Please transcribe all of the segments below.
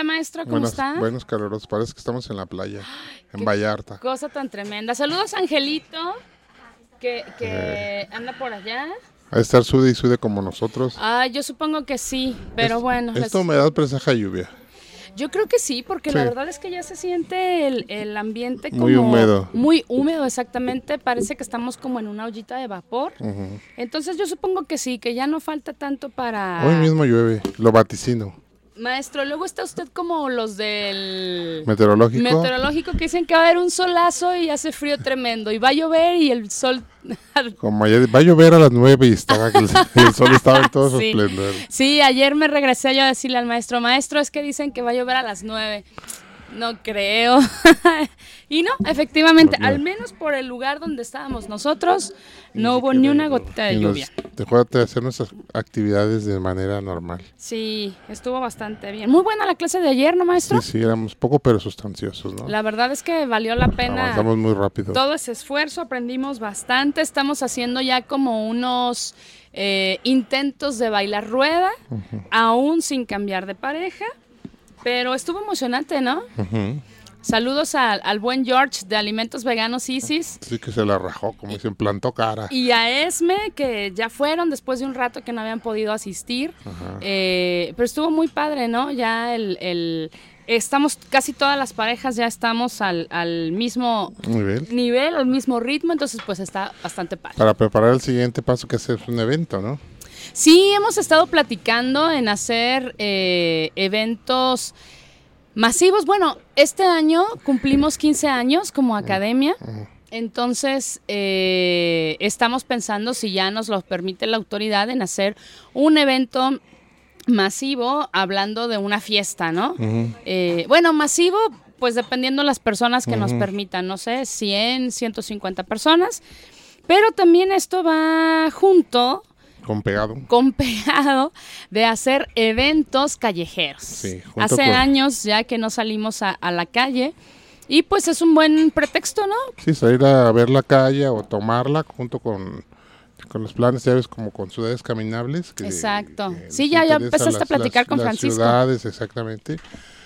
Hola maestro, ¿cómo Buenos, está? buenos calorosos, parece que estamos en la playa, en Vallarta. Cosa tan tremenda. Saludos Angelito, que, que Eh. anda por allá. A estar sude y sude como nosotros. Ah, yo supongo que sí, pero Es- bueno. les- Esta humedad presaja lluvia. Yo creo que sí, porque la verdad es que ya se siente el, el ambiente como... Muy húmedo. Muy húmedo, exactamente. Parece que estamos como en una ollita de vapor. Entonces yo supongo que sí, que ya no falta tanto para... Hoy mismo llueve, lo vaticino. Maestro, luego está usted como los del... Meteorológico. Meteorológico que dicen que va a haber un solazo y hace frío tremendo y va a llover y el sol... Como ayer, va a llover a las 9 y estaba el, el sol estaba en todo su Sí. esplendor. Sí, ayer me regresé yo a decirle al maestro, maestro, es que dicen que va a llover a las nueve. No creo. y no, efectivamente, no. al menos por el lugar donde estábamos nosotros, no hubo ni una gotita de lluvia. dejó de hacer nuestras actividades de manera normal. Sí, estuvo bastante bien. Muy buena la clase de ayer, ¿no, Sí, maestro? sí, éramos poco pero sustanciosos, ¿no? La verdad es que valió la pena Avanzamos muy rápido. todo ese esfuerzo, aprendimos bastante, estamos haciendo ya como unos eh, intentos de bailar rueda, aún sin cambiar de pareja, pero estuvo emocionante, ¿no? Saludos al, al buen George de Alimentos Veganos Isis Sí que se la rajó, como dicen, plantó cara. y a Esme, que ya fueron después de un rato que no habían podido asistir. Eh, pero estuvo muy padre, ¿no? Ya el, el- Estamos, casi todas las parejas ya estamos al, al mismo bien. nivel, al mismo ritmo, entonces pues está bastante padre. Para preparar el siguiente paso que es un evento, ¿no? Sí, hemos estado platicando en hacer eh, eventos masivos. Bueno, este año cumplimos 15 años como academia. Entonces, eh, estamos pensando, si ya nos lo permite la autoridad, en hacer un evento masivo hablando de una fiesta, ¿no? Eh, bueno, masivo, pues dependiendo las personas que nos permitan, no sé, 100, 150 personas. Pero también esto va junto Con pegado. con pegado de hacer eventos callejeros. Sí, Hace con- años ya que no salimos a, a la calle y pues es un buen pretexto, ¿no? Sí, salir a ver la calle o tomarla junto con, con los planes, ya ves, como con ciudades caminables. que- Exacto. que Sí, ya- ya empezaste a platicar con las Francisco. ciudades, exactamente.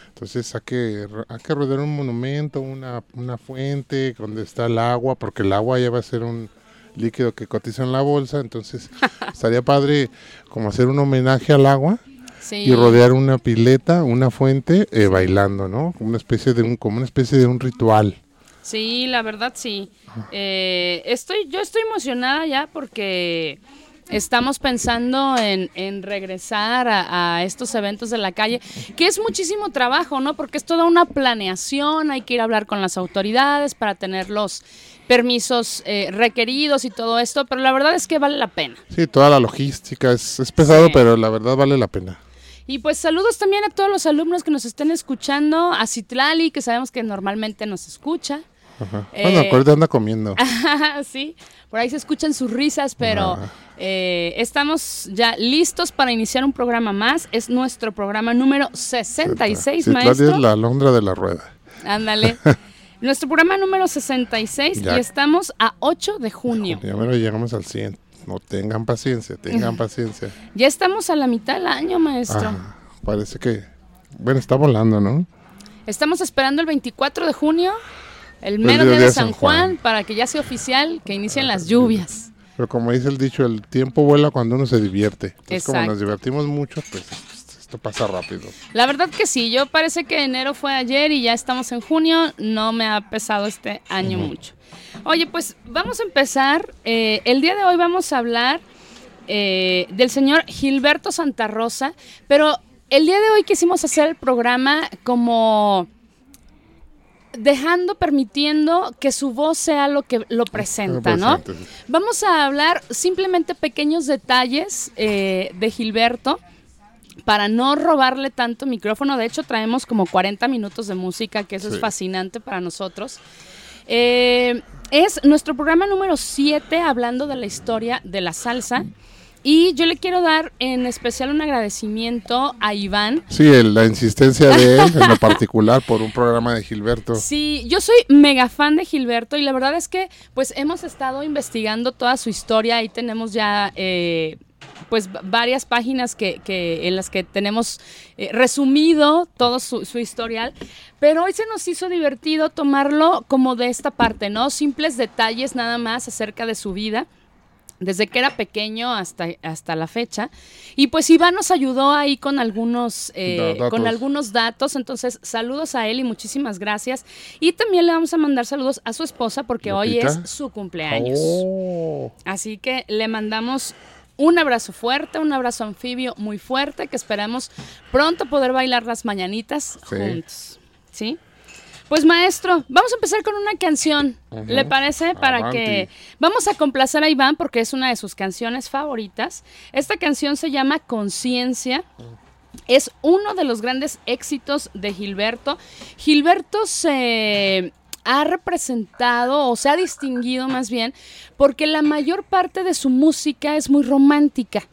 Entonces hay que, hay que rodear un monumento, una, una fuente donde está el agua, porque el agua ya va a ser un líquido que cotiza en la bolsa, entonces estaría padre como hacer un homenaje al agua Sí. y rodear una pileta, una fuente, eh, bailando, ¿no? Como una especie de un, como una especie de un ritual. Sí, la verdad sí. Eh, estoy, yo estoy emocionada ya porque estamos pensando en, en regresar a, a estos eventos de la calle, que es muchísimo trabajo, ¿no? Porque es toda una planeación, hay que ir a hablar con las autoridades para tener los permisos eh, requeridos y todo esto, pero la verdad es que vale la pena. Sí, toda la logística es, es pesado, Sí. pero la verdad vale la pena. Y pues saludos también a todos los alumnos que nos estén escuchando, a Citlali, que sabemos que normalmente nos escucha. Ajá. Eh, bueno, ahorita anda comiendo. sí, por ahí se escuchan sus risas, pero eh, estamos ya listos para iniciar un programa más. Es nuestro programa número 66, Citlali maestro. es la alondra de la rueda. Ándale. nuestro programa número 66 Ya. y estamos a 8 de junio. Ya menos llegamos al 100. No tengan paciencia, tengan paciencia. Ya estamos a la mitad del año, maestro. Ajá, parece que, bueno, está volando, ¿no? Estamos esperando el 24 de junio, el El mero día de San Juan, Juan. para que ya sea oficial que inicien las lluvias. Pero como dice el dicho, el tiempo vuela cuando uno se divierte. Entonces, como Exacto. nos divertimos mucho, pues esto pasa rápido. La verdad que sí, yo parece que enero fue ayer y ya estamos en junio, no me ha pesado este año mucho. Oye, pues vamos a empezar. eh, el día de hoy vamos a hablar eh, del señor Gilberto Santa Rosa, pero el día de hoy quisimos hacer el programa como dejando, permitiendo que su voz sea lo que lo presenta, ¿no? Vamos a hablar simplemente pequeños detalles eh, de Gilberto para no robarle tanto micrófono. De hecho, traemos como 40 minutos de música, que eso es fascinante para nosotros. Eh, es nuestro programa número 7 hablando de la historia de la salsa. Y yo le quiero dar en especial un agradecimiento a Iván. Sí, la insistencia de él en lo particular por un programa de Gilberto. Sí, yo soy mega fan de Gilberto y la verdad es que pues hemos estado investigando toda su historia. y tenemos ya eh, pues varias páginas que, en las que tenemos eh, resumido todo su, su, historial, pero hoy se nos hizo divertido tomarlo como de esta parte, ¿no? Simples detalles nada más acerca de su vida desde que era pequeño hasta, hasta la fecha. Y pues Iván nos ayudó ahí con algunos, eh, con algunos datos. Entonces, saludos a él y muchísimas gracias. Y también le vamos a mandar saludos a su esposa porque hoy es su cumpleaños. Oh. Así que le mandamos un abrazo fuerte, un abrazo anfibio muy fuerte, que esperamos pronto poder bailar las mañanitas juntos. ¿Sí? Pues maestro, vamos a empezar con una canción, ¿le parece? Para que vamos a complacer a Iván porque es una de sus canciones favoritas. Esta canción se llama Conciencia. Es uno de los grandes éxitos de Gilberto. Gilberto se ha representado o se ha distinguido más bien porque la mayor parte de su música es muy romántica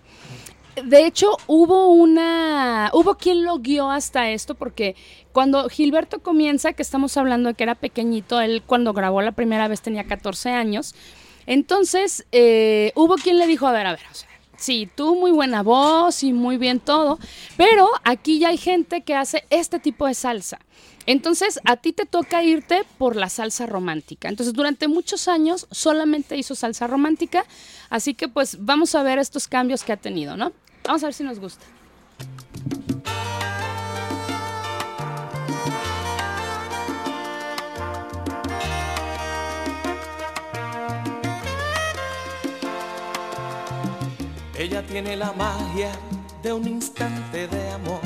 de hecho, hubo una. Hubo quien lo guió hasta esto, porque cuando Gilberto comienza, que estamos hablando de que era pequeñito, él cuando grabó la primera vez tenía 14 años. Entonces, eh, hubo quien le dijo: A ver, a ver, o sea, sí, tú muy buena voz y muy bien todo, pero aquí ya hay gente que hace este tipo de salsa. Entonces, a ti te toca irte por la salsa romántica. Entonces, durante muchos años solamente hizo salsa romántica, así que pues vamos a ver estos cambios que ha tenido, ¿no? Vamos a ver si nos gusta. Ella tiene la magia de un instante de amor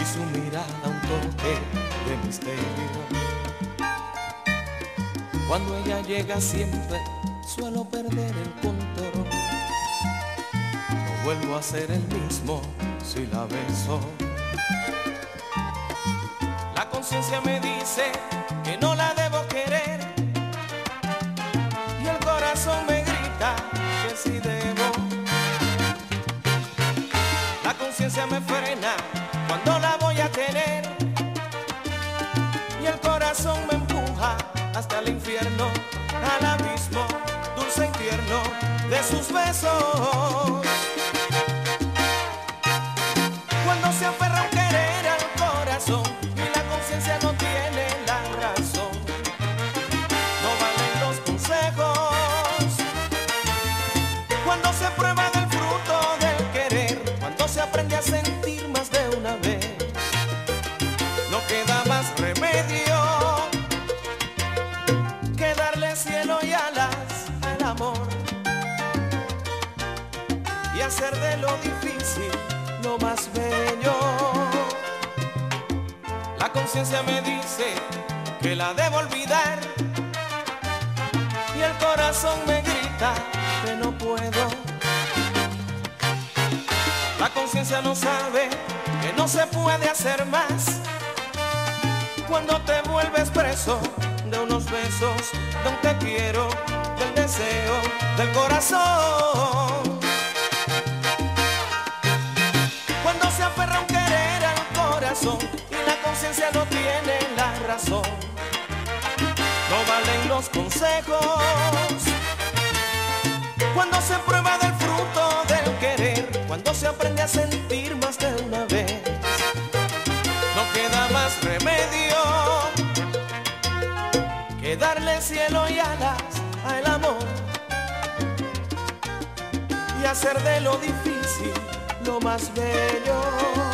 y su mirada un toque de misterio. Cuando ella llega siempre suelo perder el control. No vuelvo a ser el mismo si la beso. La conciencia me dice que no la debo Me frena cuando la voy a tener y el corazón me empuja hasta el infierno, al abismo dulce y tierno de sus besos. Puede hacer más cuando te vuelves preso de unos besos, de un te quiero, del deseo, del corazón. Cuando se aferra un querer al corazón y la conciencia no tiene la razón, no valen los consejos. Cuando se prueba del fruto del querer, cuando se aprende a sentir cielo y alas al amor y hacer de lo difícil lo más bello.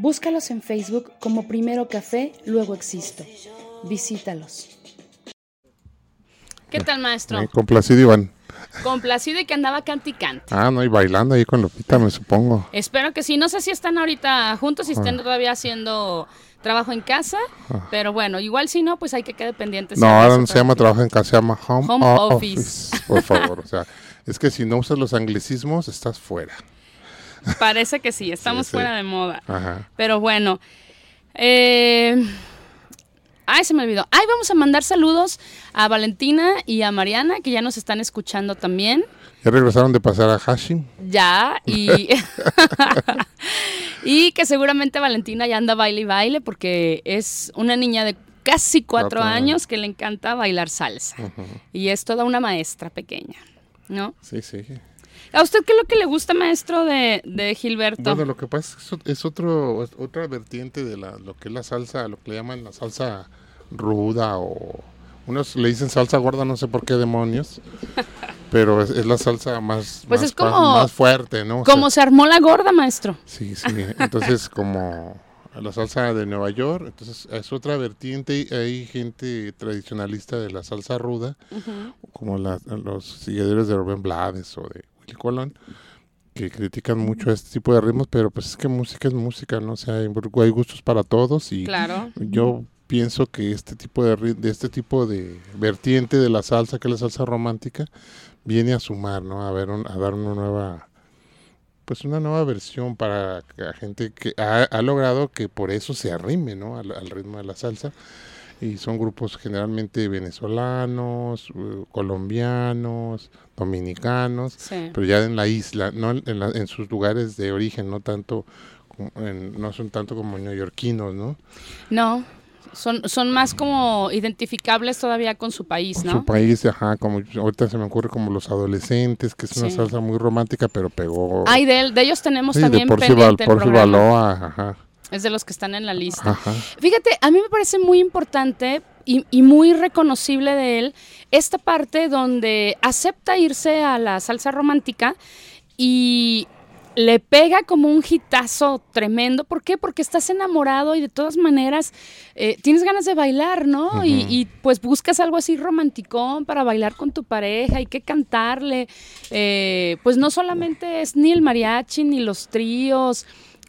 Búscalos en Facebook como Primero Café, luego Existo. Visítalos. ¿Qué tal, maestro? Eh, complacido, Iván. Complacido y que andaba canticante. Ah, no, y bailando ahí con Lupita, me supongo. Espero que sí. No sé si están ahorita juntos, si estén todavía haciendo trabajo en casa, pero bueno, igual si no, pues hay que quedar pendientes. No, ahora no se llama trabajo en casa, se llama home, Home office. Por favor, o sea, es que si no usas los anglicismos, estás fuera. Parece que sí, estamos sí. fuera de moda. Ajá. Pero bueno. Eh... Ay, se me olvidó. Ay, vamos a mandar saludos a Valentina y a Mariana, que ya nos están escuchando también. Ya regresaron de pasar a Hashim. Ya, y. y que seguramente Valentina ya anda baile y baile, porque es una niña de casi cuatro Cuatro años que le encanta bailar salsa. Y es toda una maestra pequeña, ¿no? Sí, sí. ¿A usted qué es lo que le gusta, maestro, de, de Gilberto? Bueno, lo que pasa es que es- otro, es otra vertiente de la, lo que es la salsa, lo que le llaman la salsa ruda o unos le dicen salsa gorda, no sé por qué demonios, pero es, es la salsa más, Pues más, es como- fa- más fuerte, ¿no? O Como sea, se armó la gorda, maestro. sí, sí. Entonces como la salsa de Nueva York, entonces es otra vertiente. Hay gente tradicionalista de la salsa ruda, como la- los seguidores de Rubén Blades o de Colón, que critican mucho este tipo de ritmos, pero pues es que música es música, ¿no? O sea, hay hay gustos para todos y Claro. yo pienso que este tipo de, de este tipo de vertiente de la salsa, que es la salsa romántica, viene a sumar, ¿no? A ver, un- a dar una nueva, pues una nueva versión para la gente que ha, ha logrado que por eso se arrime, ¿no? Al, al ritmo de la salsa. Y son grupos generalmente venezolanos, colombianos, dominicanos, Sí. pero ya en la isla, no en, la- en sus lugares de origen, no tanto, en- no son tanto como neoyorquinos, ¿no? No, son, son más como identificables todavía con su país, Con ¿no? su país, ajá, como ahorita se me ocurre como los adolescentes, que es una Sí. salsa muy romántica, pero pegó. Ay, de, de ellos tenemos Sí, de también Porci Val- el Porci programa. Baloa, ajá, Es de los que están en la lista. ajá. Fíjate, a mí me parece muy importante y, y muy reconocible de él esta parte donde acepta irse a la salsa romántica y le pega como un hitazo tremendo. ¿Por qué? Porque estás enamorado y de todas maneras eh, tienes ganas de bailar, ¿no? y, y, pues buscas algo así romanticón para bailar con tu pareja y que cantarle. Eh, pues no solamente es ni el mariachi ni los tríos.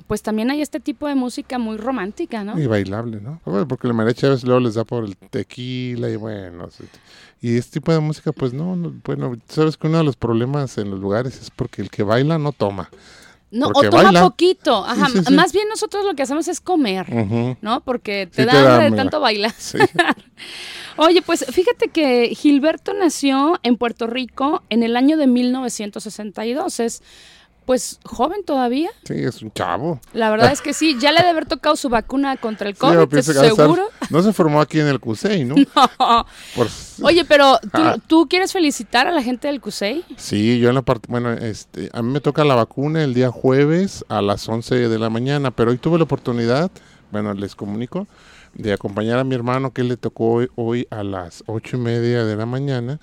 Pues también hay este tipo de música muy romántica, ¿no? Y bailable, ¿no? Bueno, porque el mariachi a veces luego les da por el tequila y bueno. Y este tipo de música, pues no, no, bueno, sabes que uno de los problemas en los lugares es porque el que baila no toma. No, o toma baila. poquito. Ajá, Sí, sí, sí. Más bien nosotros lo que hacemos es comer. ¿no? Porque te da hambre de tanto bailar. Oye, pues fíjate que Gilberto nació en Puerto Rico en el año de 1962. Es, pues, joven todavía. Sí, es un chavo. La verdad es que sí. Ya le debe haber tocado su vacuna contra el Sí, COVID, ha de estar- seguro. no se formó aquí en el CUSEI, ¿no? Por- Oye, pero ¿tú, Ah. tú quieres felicitar a la gente del CUSEI? Sí, yo en la parte, bueno, este, a mí me toca la vacuna el día jueves a las 11 de la mañana, pero hoy tuve la oportunidad, bueno, les comunico, de acompañar a mi hermano que le tocó hoy, hoy a las ocho y media de la mañana.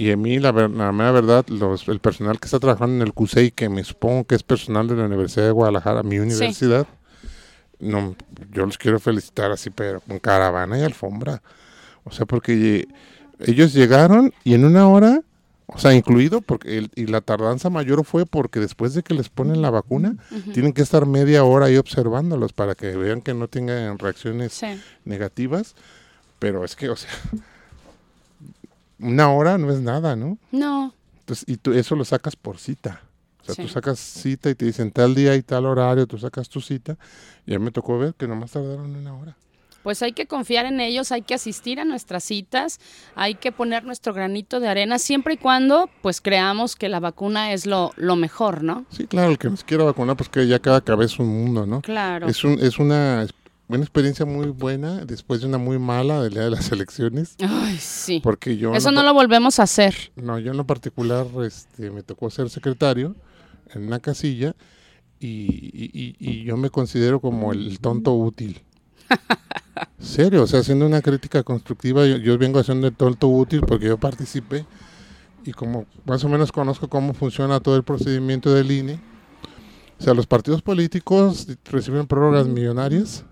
Y a mí, la, ver- la mera verdad, los, el personal que está trabajando en el CUSEI, que me supongo que es personal de la Universidad de Guadalajara, mi universidad, no, yo los quiero felicitar así, pero con caravana y alfombra. O sea, porque lle- ellos llegaron y en una hora, o sea, incluido, porque el- y la tardanza mayor fue porque después de que les ponen la vacuna, tienen que estar media hora ahí observándolos para que vean que no tengan reacciones Sí. negativas. Pero es que, o sea, una hora no es nada, ¿no? No, Entonces, y tú eso lo sacas por cita. O sea, Sí. tú sacas cita y te dicen tal día y tal horario, tú sacas tu cita. Y a mí me tocó ver que nomás tardaron una hora. pues hay que confiar en ellos, hay que asistir a nuestras citas, hay que poner nuestro granito de arena, siempre y cuando pues creamos que la vacuna es lo, lo mejor, ¿no? Sí, claro, el que nos quiera vacunar, pues que ya cada cabeza es un mundo, ¿no? Claro. Es, un, es una, una experiencia muy buena después de una muy mala del día de las elecciones. Ay, sí. Porque yo... Eso no pa- lo volvemos a hacer. No, yo en lo particular este, me tocó ser secretario en una casilla y, y- y- y yo me considero como el tonto útil. Serio, o sea, haciendo una crítica constructiva, yo, yo vengo haciendo el tonto útil porque yo participé y como más o menos conozco cómo funciona todo el procedimiento del INE. O sea, los partidos políticos reciben prórrogas millonarias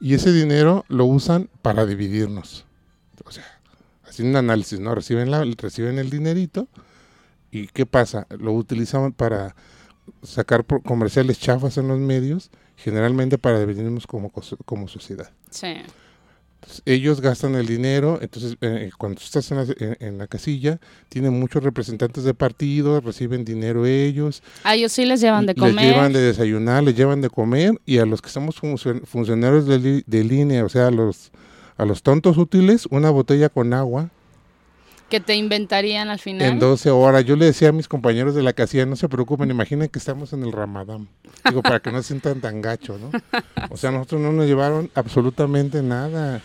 y ese dinero lo usan para dividirnos. O sea, haciendo un análisis, ¿no? Reciben, la, reciben el dinerito y ¿qué pasa? Lo utilizan para sacar comerciales chafas en los medios, generalmente para dividirnos como, como sociedad. Sí. Entonces, ellos gastan el dinero, entonces eh, cuando tú estás en la, en- en la casilla, tienen muchos representantes de partidos, reciben dinero ellos, A ellos sí les llevan de les comer. llevan de desayunar, les llevan de comer, y a los que somos funcio- funcionarios del, i- del INE, o sea, a los, a los tontos útiles, una botella con agua que te inventarían al final. en 12 horas. Yo le decía a mis compañeros de la casilla, no se preocupen, imaginen que estamos en el Ramadán. Digo, para que no se sientan tan gacho, ¿no? O sea, nosotros no nos llevaron absolutamente nada.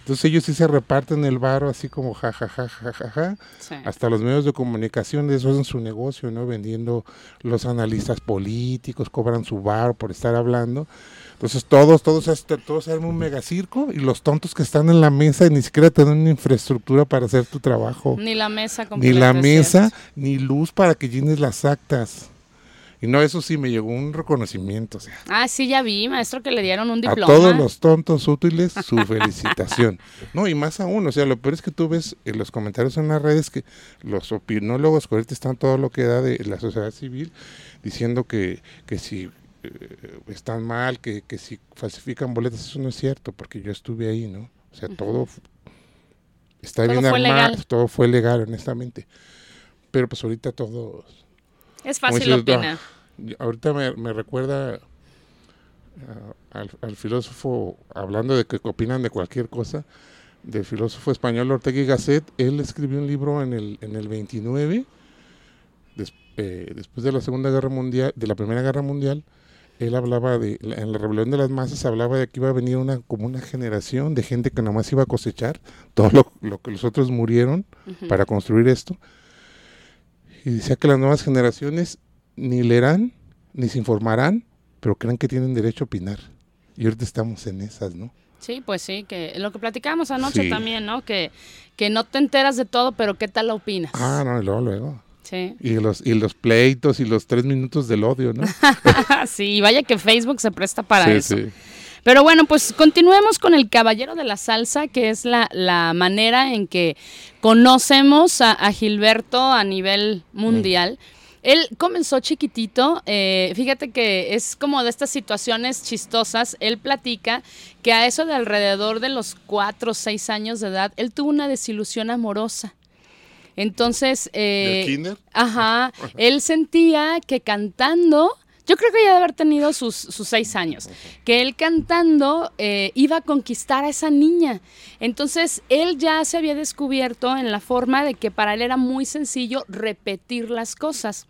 Entonces ellos sí se reparten el varo así como ja, ja, ja, ja, ja, ja. Sí. Hasta los medios de comunicación, eso es su negocio, ¿no? Vendiendo los analistas políticos, cobran su varo por estar hablando. Entonces todos, todos, hasta- todos se arma un megacirco y los tontos que están en la mesa ni siquiera tienen una infraestructura para hacer tu trabajo Ni la mesa ni completa. la es mesa, ni luz para que llenes las actas. Y no, eso sí me llegó un reconocimiento. O sea, Ah, sí, ya vi, maestro, que le dieron un a diploma. todos los tontos útiles, su felicitación. No, y más aún, o sea, lo peor es que tú ves en los comentarios en las redes que los opinólogos ahorita están todo lo que da de la sociedad civil diciendo que, que si eh, están mal, que, que si falsifican boletas, eso no es cierto, porque yo estuve ahí, ¿no? O sea, todo está Todo bien armado, legal. todo fue legal, honestamente. Pero pues ahorita todo Es fácil opinar. y Ahorita me, me recuerda ah, al, al filósofo, hablando de que opinan de cualquier cosa, del filósofo español Ortega y Gasset. Él escribió un libro en el, en el 29, des- eh, después de la Segunda Guerra Mundial, de la Primera Guerra Mundial. Él hablaba de, la- en la rebelión de las masas, hablaba de que iba a venir una, como una generación de gente que nomás iba a cosechar todo lo, lo que los otros murieron Ujú. para construir esto. Y decía que las nuevas generaciones ni leerán, ni se informarán, pero creen que tienen derecho a opinar. Y ahorita estamos en esas, ¿no? Sí, pues sí, que lo que platicábamos anoche Sí. también, ¿no? Que, que no te enteras de todo, pero ¿qué tal lo opinas? Ah, no, luego, luego. Sí. Y los, y los pleitos y los tres minutos del odio, ¿no? sí, vaya que Facebook se presta para sí, eso. sí. Pero bueno, pues continuemos con el Caballero de la Salsa, que es la, la manera en que conocemos a, a Gilberto a nivel mundial. Él comenzó chiquitito, eh, fíjate que es como de estas situaciones chistosas. Él platica que a eso de alrededor de los cuatro o seis años de edad, él tuvo una desilusión amorosa. Entonces, eh. Ajá, él sentía que cantando, yo creo que ya de haber tenido sus, sus seis años, que él cantando eh, iba a conquistar a esa niña. Entonces, él ya se había descubierto en la forma de que para él era muy sencillo repetir las cosas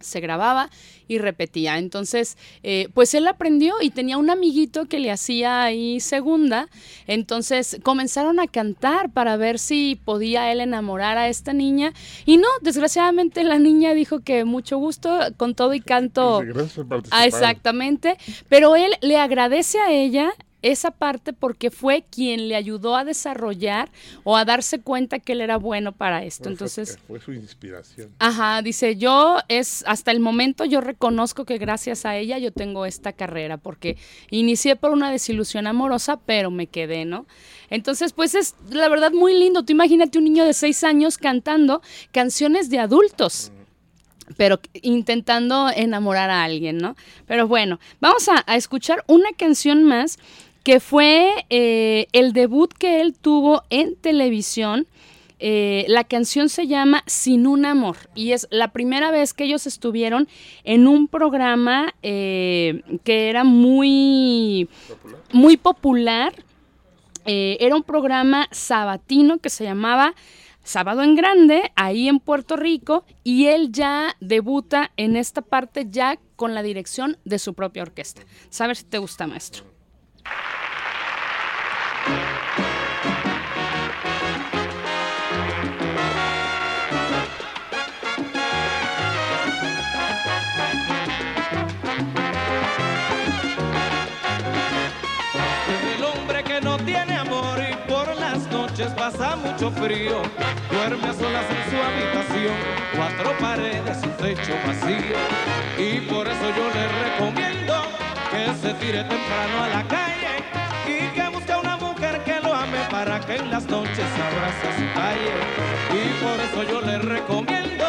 se grababa y repetía. Entonces, eh, pues él aprendió y tenía un amiguito que le hacía ahí segunda. Entonces comenzaron a cantar para ver si podía él enamorar a esta niña. Y no, desgraciadamente la niña dijo que mucho gusto, con todo y canto. Gracias por participar. Ah, exactamente. Pero él le agradece a ella esa parte porque fue quien le ayudó a desarrollar o a darse cuenta que él era bueno para esto. Fue- Entonces, Fue su inspiración. Ajá, dice, yo es, hasta el momento yo reconozco que gracias a ella yo tengo esta carrera, porque inicié por una desilusión amorosa, pero me quedé, ¿no? Entonces, pues es la verdad muy lindo. Tú imagínate un niño de seis años cantando canciones de adultos pero intentando enamorar a alguien, ¿no? Pero bueno, vamos a, a escuchar una canción más que fue eh, el debut que él tuvo en televisión. Eh, la canción se llama Sin un amor y es la primera vez que ellos estuvieron en un programa eh, que era muy muy popular. Era un programa sabatino que se llamaba Sábado en Grande, ahí en Puerto Rico, y él ya debuta en esta parte ya con la dirección de su propia orquesta. Sabes si te gusta, maestro. Pasa mucho frío, duerme a solas en su habitación, cuatro paredes, un techo vacío. Y por eso yo le recomiendo que se tire temprano a la calle en las noches abrace a su calle. Y por eso yo le recomiendo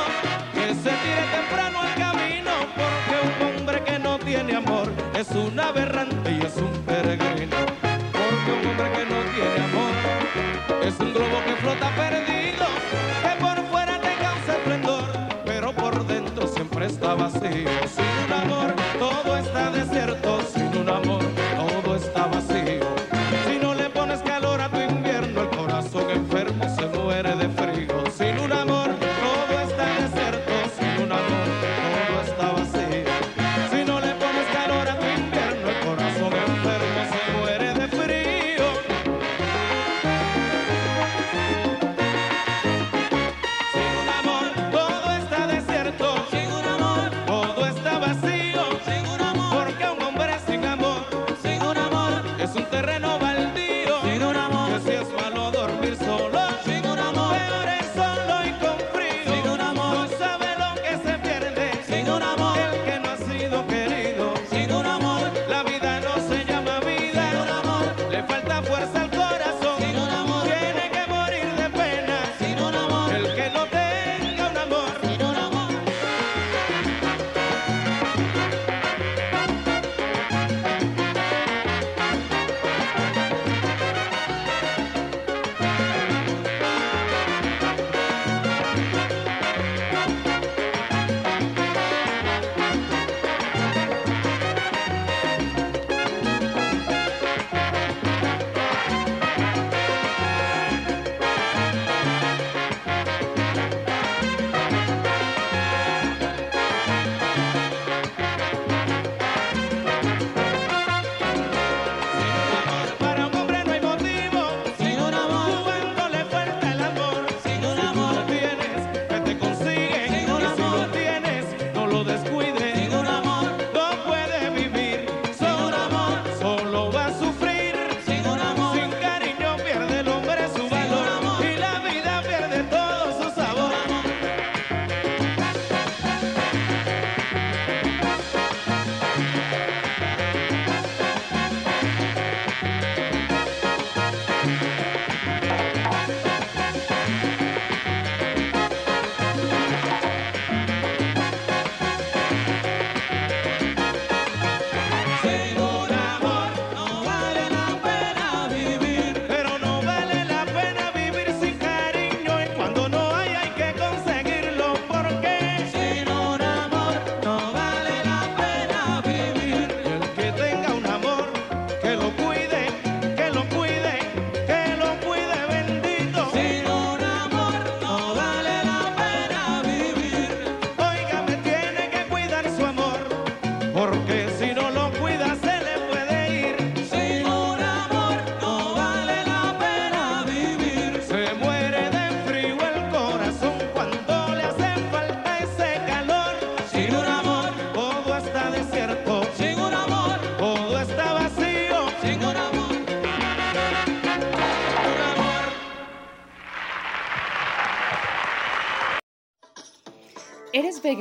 que se tire temprano al camino, porque un hombre que no tiene amor es un aberrante y es un peregrino.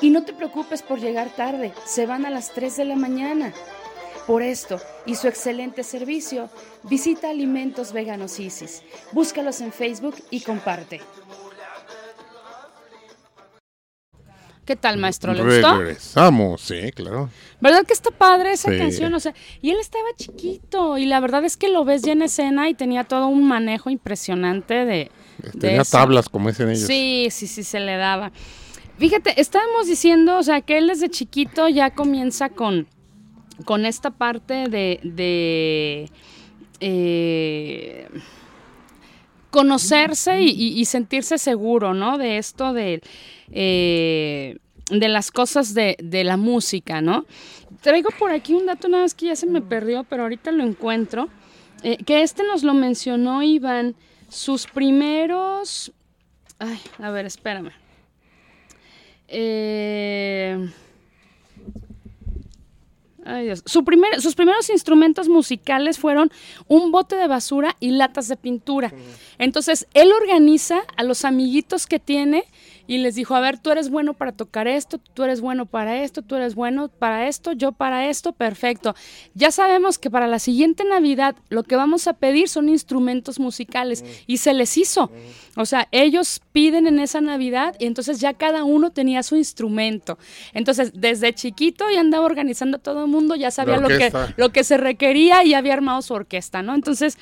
Y no te preocupes por llegar tarde, se van a las 3 de la mañana. Por esto y su excelente servicio, visita Alimentos Veganos Isis. Búscalos en Facebook y comparte. ¿Qué tal, maestro? ¿Le gustó? Regresamos, sí, claro. ¿Verdad que está padre esa Sí. canción? O sea, y él estaba chiquito y la verdad es que lo ves ya en escena y tenía todo un manejo impresionante de, Tenía tablas, como dicen ellos. Sí, sí, sí, se le daba. Fíjate, estábamos diciendo, o sea, que él desde chiquito ya comienza con, con esta parte de, de eh, conocerse y, sentirse seguro, ¿no? De esto de, eh, de las cosas de, de la música, ¿no? Traigo por aquí un dato, nada más que ya se me perdió, pero ahorita lo encuentro. eh, que este nos lo mencionó Iván. Sus primeros. Ay, a ver, espérame. Eh, Ay, Dios. Su primer- sus primeros instrumentos musicales fueron un bote de basura y latas de pintura. Entonces, él organiza a los amiguitos que tiene y les dijo, a ver, tú eres bueno para tocar esto, tú eres bueno para esto, tú eres bueno para esto, yo para esto, perfecto. Ya sabemos que para la siguiente Navidad lo que vamos a pedir son instrumentos musicales y se les hizo. O sea, ellos piden en esa Navidad y entonces ya cada uno tenía su instrumento. Entonces, desde chiquito ya andaba organizando a todo el mundo, ya sabía lo que, lo que se requería y había armado su orquesta, ¿no? Entonces,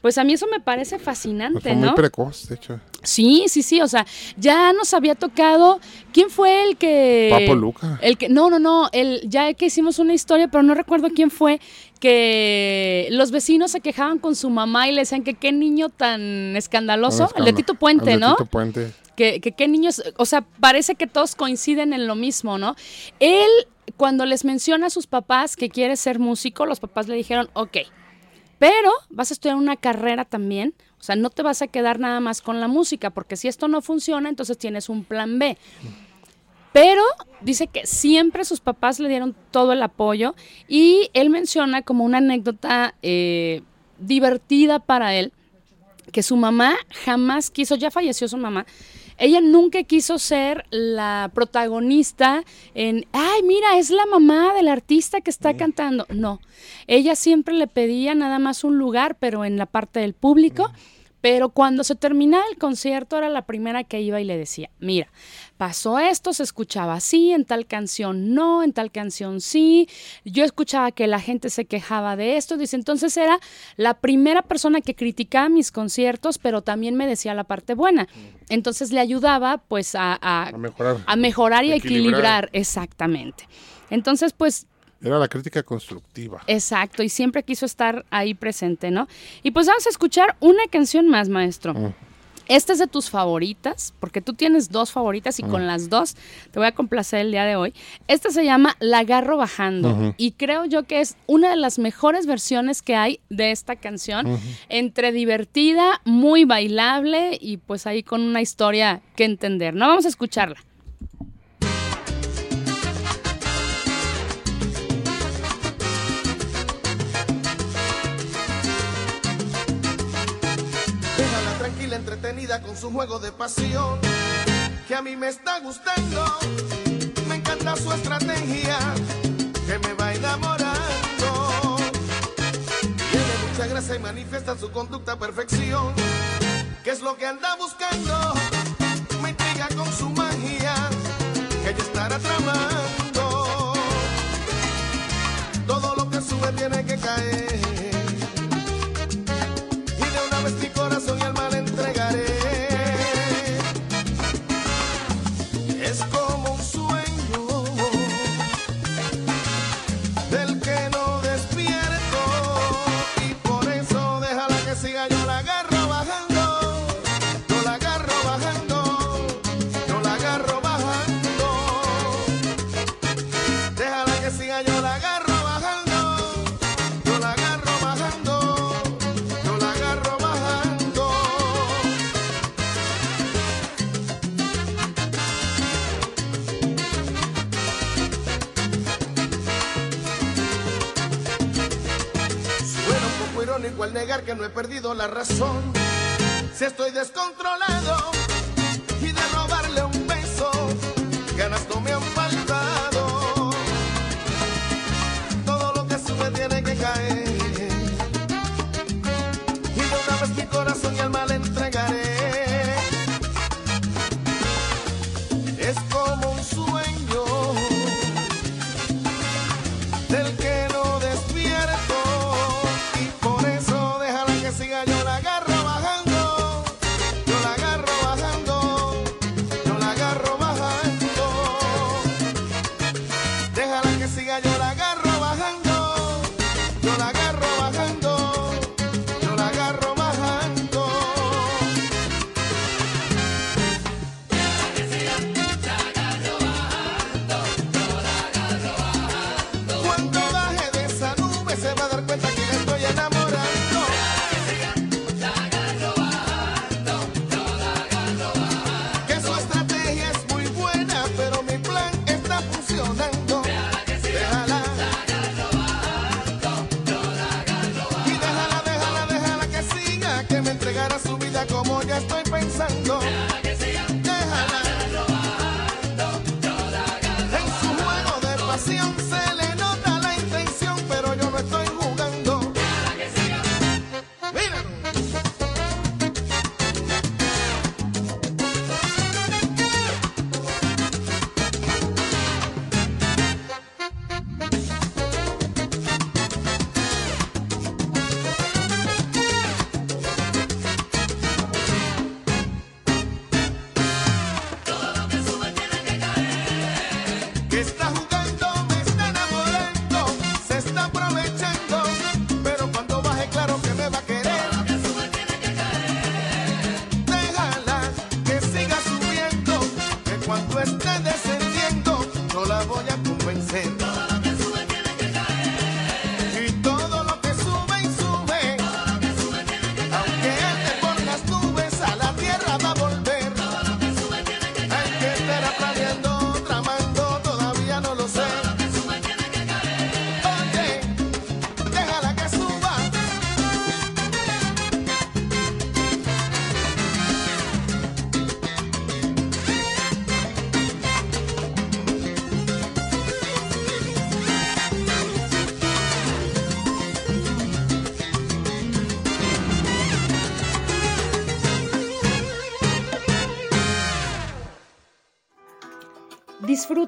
pues a mí eso me parece fascinante, fue muy ¿no? precoz, de hecho. Sí, sí, sí, o sea, ya nos había tocado. ¿Quién fue el que. Papo Luca. El que, no, no, no, el, ya que hicimos una historia, pero no recuerdo quién fue, que los vecinos se quejaban con su mamá y le decían que qué niño tan escandaloso. El de. Tito Puente, El de ¿no? Tito Puente. que, que qué niños, o sea, parece que todos coinciden en lo mismo, ¿no? Él, cuando les menciona a sus papás que quiere ser músico, los papás le dijeron, ok, pero vas a estudiar una carrera también, o sea, no te vas a quedar nada más con la música, porque si esto no funciona, entonces tienes un plan B. Pero dice que siempre sus papás le dieron todo el apoyo y él menciona como una anécdota eh, divertida para él, que su mamá jamás quiso, ya falleció su mamá, ella nunca quiso ser la protagonista en, ay, mira, es la mamá del artista que está cantando. No, ella siempre le pedía nada más un lugar, pero en la parte del público. Pero cuando se terminaba el concierto era la primera que iba y le decía, mira, pasó esto, se escuchaba así, en tal canción no, en tal canción sí, yo escuchaba que la gente se quejaba de esto, dice, entonces era la primera persona que criticaba mis conciertos, pero también me decía la parte buena. Entonces le ayudaba pues a, a- A mejorar. a mejorar y equilibrar, exactamente. Entonces pues Era la crítica constructiva. Exacto, y siempre quiso estar ahí presente, ¿no? Y pues vamos a escuchar una canción más, maestro. Mm. Esta es de tus favoritas, porque tú tienes dos favoritas y Mm. con las dos te voy a complacer el día de hoy. Esta se llama La agarro bajando y creo yo que es una de las mejores versiones que hay de esta canción, entre divertida, muy bailable y pues ahí con una historia que entender, ¿no? Vamos a escucharla. Entretenida con su juego de pasión, que a mí me está gustando. Me encanta su estrategia, que me va enamorando. Tiene mucha gracia y manifiesta su conducta a perfección, que es lo que anda buscando. Me intriga con su magia, que ella estará tramando. Todo lo que sube tiene que caer. He perdido la razón. Si estoy descontrolado como ya estoy pensando.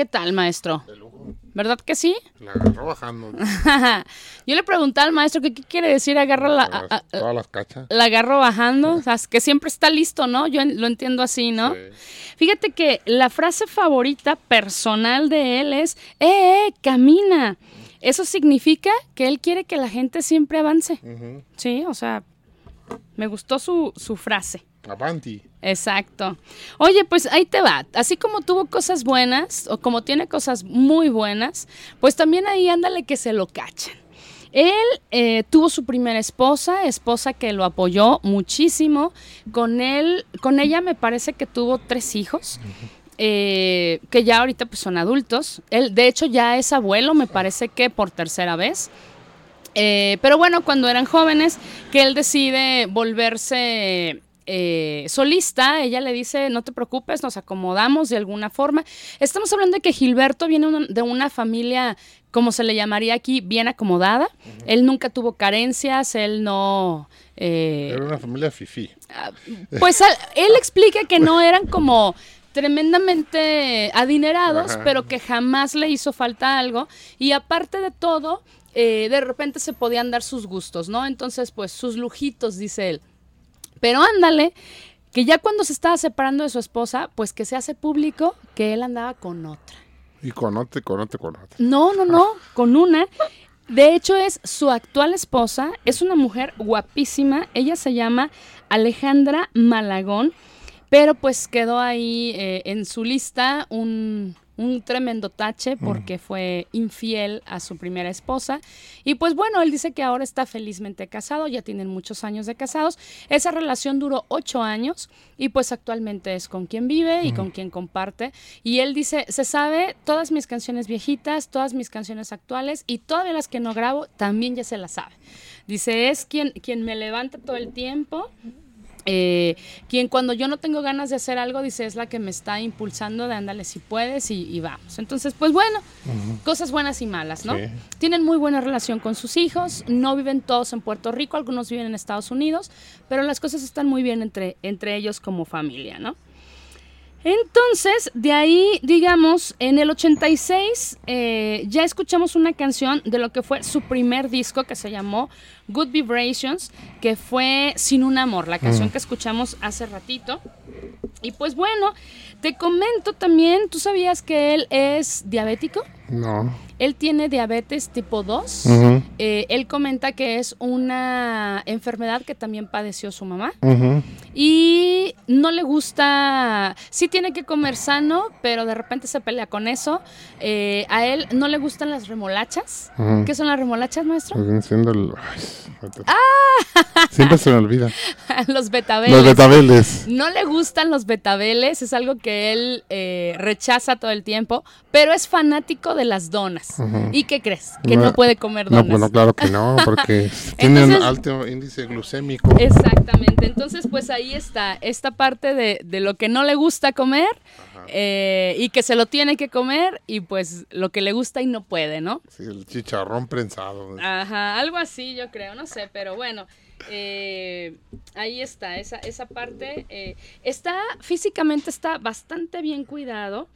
¿Qué tal, maestro? De lujo. ¿Verdad que sí? La agarró bajando. Yo le pregunté al maestro que qué quiere decir agarra la, a- Todas, a- todas las cachas. la agarro bajando, o sea, que siempre está listo, ¿no? Yo lo entiendo así, ¿no? Sí. Fíjate que la frase favorita personal de él es, ¡eh, eh, camina! Eso significa que él quiere que la gente siempre avance. Sí, o sea, me gustó su, su frase. Avanti. Exacto. Oye, pues ahí te va. Así como tuvo cosas buenas, o como tiene cosas muy buenas, pues también ahí ándale que se lo cachan. Él eh, tuvo su primera esposa, esposa que lo apoyó muchísimo. Con él, con ella me parece que tuvo tres hijos. eh, que ya ahorita pues son adultos. Él, de hecho, ya es abuelo, me parece que por tercera vez. Eh, pero bueno, cuando eran jóvenes, que él decide volverse eh, solista, ella le dice, no te preocupes, nos acomodamos de alguna forma. Estamos hablando de que Gilberto viene un- de una familia, como se le llamaría aquí, bien acomodada. Él nunca tuvo carencias, él no... eh, Era una familia fifí. pues al- él explica que no eran como tremendamente adinerados, Ajá. pero que jamás le hizo falta algo. Y aparte de todo, eh, de repente se podían dar sus gustos, ¿no? Entonces, pues sus lujitos, dice él. Pero ándale, que ya cuando se estaba separando de su esposa, pues que se hace público que él andaba con otra. Y conote, conote, conote. No, no, no, con una. De hecho, es su actual esposa, es una mujer guapísima, ella se llama Alejandra Malagón, pero pues quedó ahí eh, en su lista un, un tremendo tache porque fue infiel a su primera esposa. Y pues bueno, él dice que ahora está felizmente casado, ya tienen muchos años de casados. Esa relación duró ocho años y pues actualmente es con quien vive y con quien comparte. Y él dice, se sabe todas mis canciones viejitas, todas mis canciones actuales y todas las que no grabo también ya se las sabe. Dice, es quien, quien me levanta todo el tiempo eh, quien cuando yo no tengo ganas de hacer algo, dice, es la que me está impulsando de ándale si puedes y, y vamos. Entonces, pues bueno, cosas buenas y malas, ¿no? Sí. Tienen muy buena relación con sus hijos, no viven todos en Puerto Rico, algunos viven en Estados Unidos, pero las cosas están muy bien entre, entre ellos como familia, ¿no? Entonces, de ahí, digamos, en el 86 eh, ya escuchamos una canción de lo que fue su primer disco que se llamó Good Vibrations, que fue Sin un amor, la canción que escuchamos hace ratito. Y pues bueno, te comento también, ¿tú sabías que él es diabético? No. Él tiene diabetes tipo 2. Ujú, Eh, él comenta que es una enfermedad que también padeció su mamá. Y no le gusta, sí tiene que comer sano, pero de repente se pelea con eso. Eh, a él no le gustan las remolachas. ¿Qué son las remolachas, maestro? Pues siendo el- ay, Siempre se me olvida. los betabeles. Los betabeles. No le gustan los betabeles, es algo que él eh, rechaza todo el tiempo, pero es fanático de las donas. ¿Y qué crees? Que no, No, puede comer No, donas. bueno, claro que no, porque tienen Entonces- alto índice glucémico. Exactamente, entonces pues ahí está, esta parte de, de lo que no le gusta comer eh, y que se lo tiene que comer y pues lo que le gusta y no puede, ¿no? Sí, el chicharrón prensado. Ajá, algo así yo creo, no sé, pero bueno, eh, ahí está, esa, esa parte. eh, está, físicamente está bastante bien cuidado.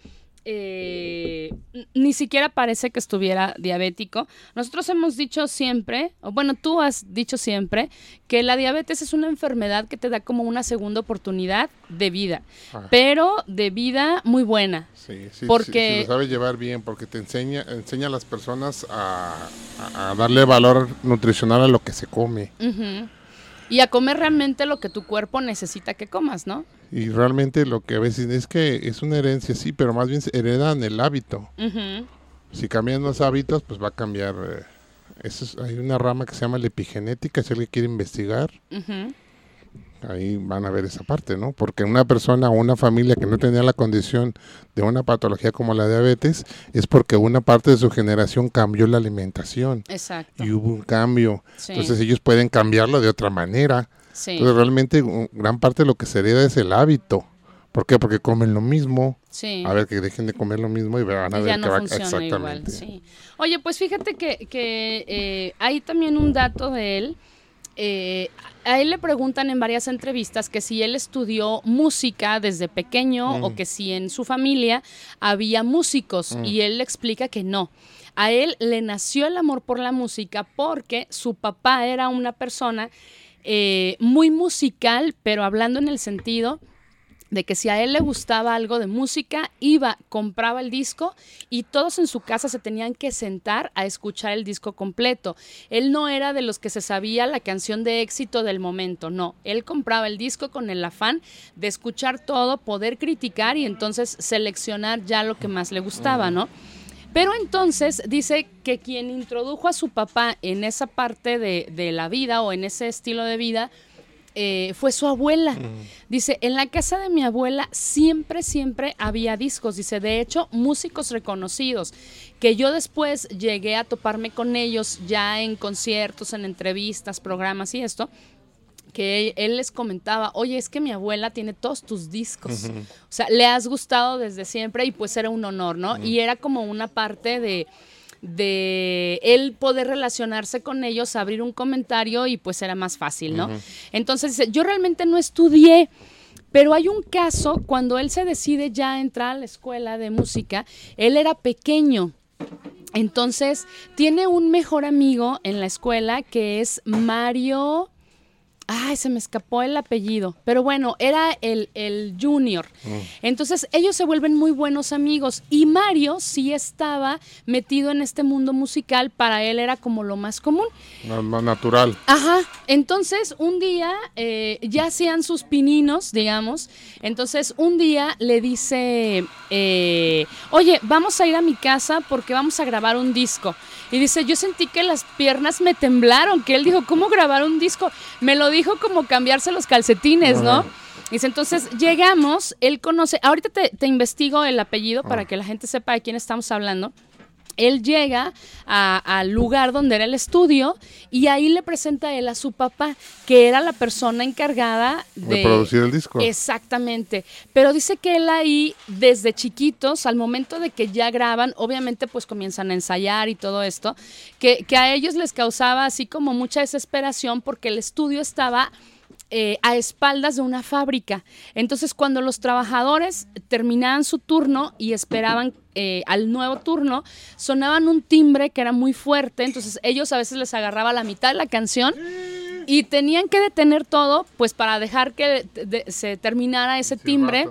Eh, ni siquiera parece que estuviera diabético. Nosotros hemos dicho siempre, o bueno, tú has dicho siempre, que la diabetes es una enfermedad que te da como una segunda oportunidad de vida, Ah. pero de vida muy buena. Sí, sí, Porque- sí, si lo sabes llevar bien, porque te enseña, enseña a las personas a, darle valor nutricional a lo que se come. Y a comer realmente lo que tu cuerpo necesita que comas, ¿no? Y realmente lo que a veces es que es una herencia, sí, pero más bien se heredan el hábito. Si cambian los hábitos, pues va a cambiar. eh, eso es- hay una rama que se llama la epigenética, si alguien quiere investigar. Ahí van a ver esa parte, ¿no? Porque una persona o una familia que no tenía la condición de una patología como la diabetes, es porque una parte de su generación cambió la alimentación Exacto. y hubo un cambio. Sí. Entonces ellos pueden cambiarlo de otra manera. sí. Entonces realmente gran parte de lo que se hereda es el hábito. ¿Por qué? Porque comen lo mismo. sí. A ver, que dejen de comer lo mismo y van a Y ver ya que no va funciona exactamente. igual. Sí. Oye, pues fíjate que, que eh, hay también un dato de él. eh, a él le preguntan en varias entrevistas que si él estudió música desde pequeño Mm. o que si en su familia había músicos y él le explica que no. A él le nació el amor por la música porque su papá era una persona eh, muy musical, pero hablando en el sentido de que si a él le gustaba algo de música, iba, compraba el disco y todos en su casa se tenían que sentar a escuchar el disco completo. Él no era de los que se sabía la canción de éxito del momento, no. Él compraba el disco con el afán de escuchar todo, poder criticar y entonces seleccionar ya lo que más le gustaba, ¿no? Pero entonces dice que quien introdujo a su papá en esa parte de, de la vida o en ese estilo de vida eh, fue su abuela. Dice, en la casa de mi abuela siempre, siempre había discos. Dice, de hecho, músicos reconocidos, que yo después llegué a toparme con ellos ya en conciertos, en entrevistas, programas y esto que él, él les comentaba, oye, es que mi abuela tiene todos tus discos. O sea, le has gustado desde siempre y pues era un honor, ¿no? Y era como una parte de, de él poder relacionarse con ellos, abrir un comentario y pues era más fácil, ¿no? Entonces, dice, yo realmente no estudié. Pero hay un caso cuando él se decide ya entrar a la escuela de música, él era pequeño, entonces, tiene un mejor amigo en la escuela que es Mario. Ay, se me escapó el apellido. Pero bueno, era el, el Junior. Entonces, ellos se vuelven muy buenos amigos. Y Mario sí estaba metido en este mundo musical. Para él era como lo más común. No, natural. Ajá. Entonces, un día eh, ya hacían sus pininos, digamos. Entonces, un día le dice, eh, oye, vamos a ir a mi casa porque vamos a grabar un disco. Y dice, yo sentí que las piernas me temblaron, que él dijo, ¿cómo grabar un disco? Me lo dijo como cambiarse los calcetines, ¿no? Dice, entonces llegamos, él conoce, ahorita te, te investigo el apellido para Ah. que la gente sepa de quién estamos hablando. Él llega al lugar donde era el estudio y ahí le presenta a él a su papá, que era la persona encargada de, De producir el disco. Exactamente. Pero dice que él ahí, desde chiquitos, al momento de que ya graban, obviamente pues comienzan a ensayar y todo esto, que, que a ellos les causaba así como mucha desesperación porque el estudio estaba eh, a espaldas de una fábrica. Entonces, cuando los trabajadores terminaban su turno y esperaban eh, al nuevo turno, sonaban un timbre que era muy fuerte. Entonces, ellos a veces les agarraba la mitad de la canción y tenían que detener todo, pues para dejar que de- se terminara ese timbre.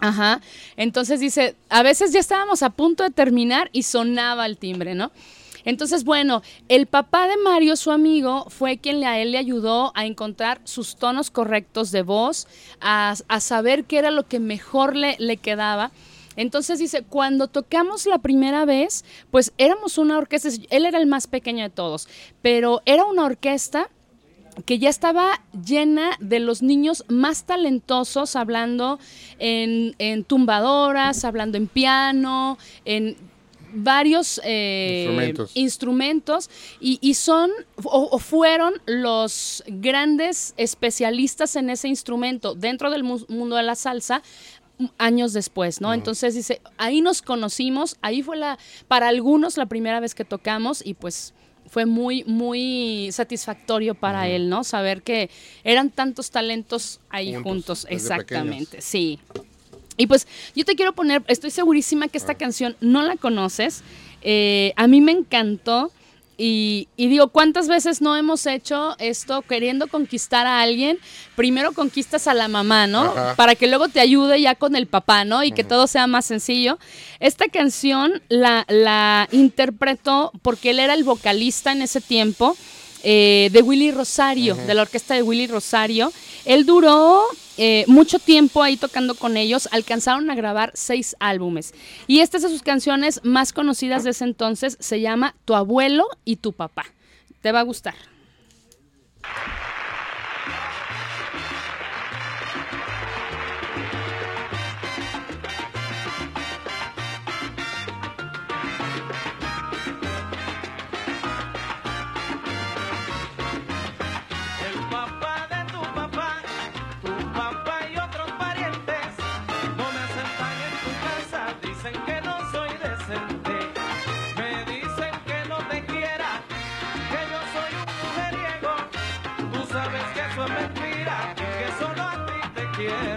Ajá. Entonces dice, a veces ya estábamos a punto de terminar y sonaba el timbre, ¿no? Entonces, bueno, el papá de Mario, su amigo, fue quien a él le ayudó a encontrar sus tonos correctos de voz, a, a saber qué era lo que mejor le, le quedaba. Entonces dice, cuando tocamos la primera vez, pues éramos una orquesta, él era el más pequeño de todos, pero era una orquesta que ya estaba llena de los niños más talentosos, hablando en, en tumbadoras, hablando en piano, en varios eh, Instrumentos. instrumentos, y, y son o, o fueron los grandes especialistas en ese instrumento dentro del mu- mundo de la salsa m- años después, ¿no? Entonces dice, ahí nos conocimos, ahí fue la, para algunos la primera vez que tocamos y pues fue muy, muy satisfactorio para él, ¿no? Saber que eran tantos talentos ahí Juntos, exactamente, sí. Y pues yo te quiero poner, estoy segurísima que esta canción no la conoces, eh, a mí me encantó y, y digo, ¿cuántas veces no hemos hecho esto queriendo conquistar a alguien? Primero conquistas a la mamá, ¿no? Ajá. Para que luego te ayude ya con el papá, ¿no? Y que todo sea más sencillo. Esta canción la, la interpretó porque él era el vocalista en ese tiempo eh, de Willy Rosario, de la orquesta de Willy Rosario. Él duró eh, mucho tiempo ahí tocando con ellos, alcanzaron a grabar seis álbumes. Y esta es de sus canciones más conocidas de ese entonces, se llama Tu abuelo y tu papá. Te va a gustar. yeah.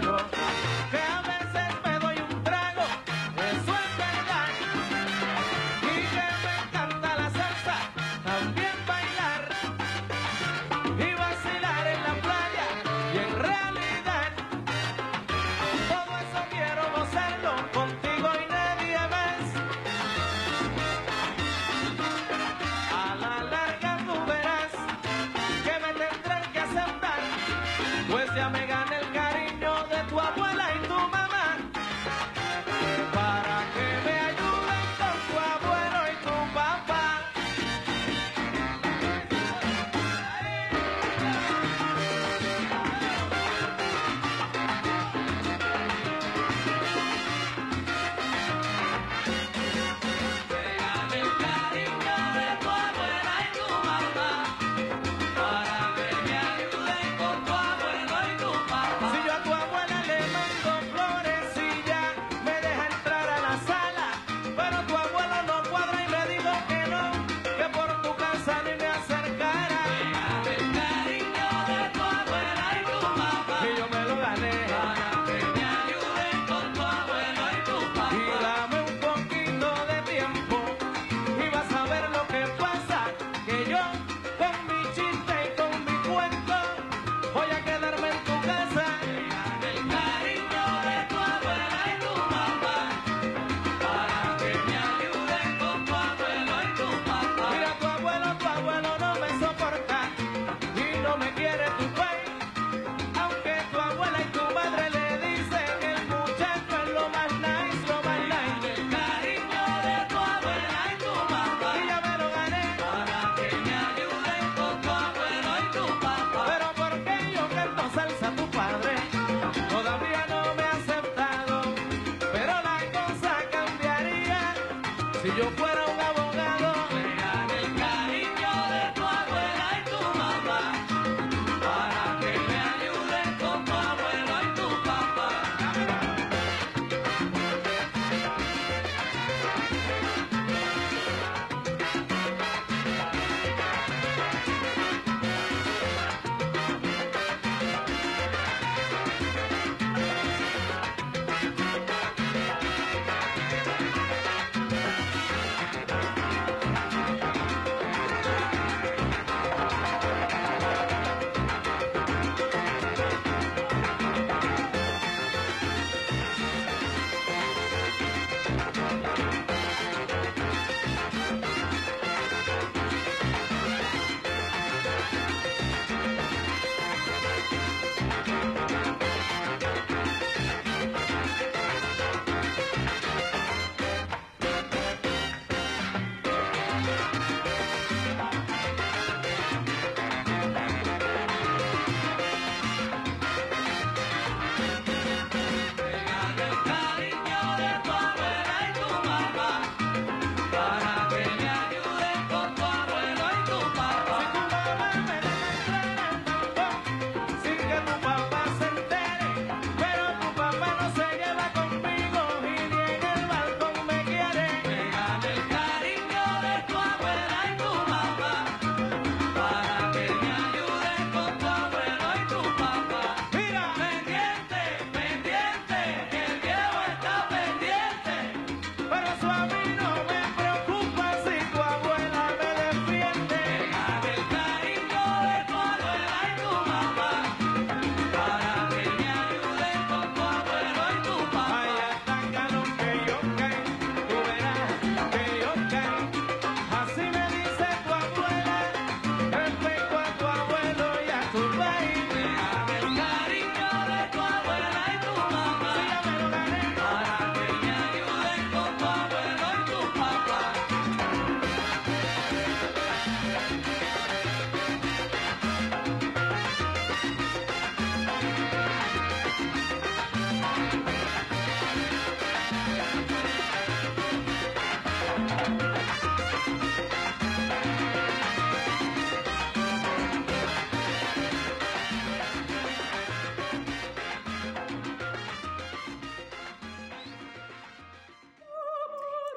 Yo fuera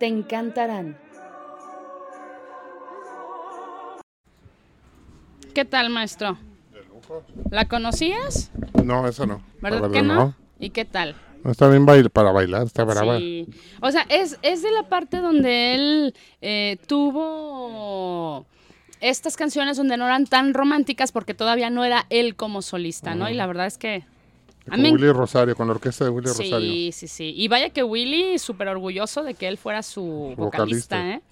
Te encantarán. ¿Qué tal, maestro? ¿La conocías? No, eso no. ¿Verdad verdad, que no? ¿Y qué tal? No está bien bail- para bailar, está brava. Sí. O sea, es, es de la parte donde él eh, tuvo estas canciones donde no eran tan románticas porque todavía no era él como solista, ¿no? Y la verdad es que... Con Willy Rosario, con la orquesta de Willy Rosario. Sí, sí, sí. Y vaya que Willy, súper orgulloso de que él fuera su vocalista, vocalista. ¿eh?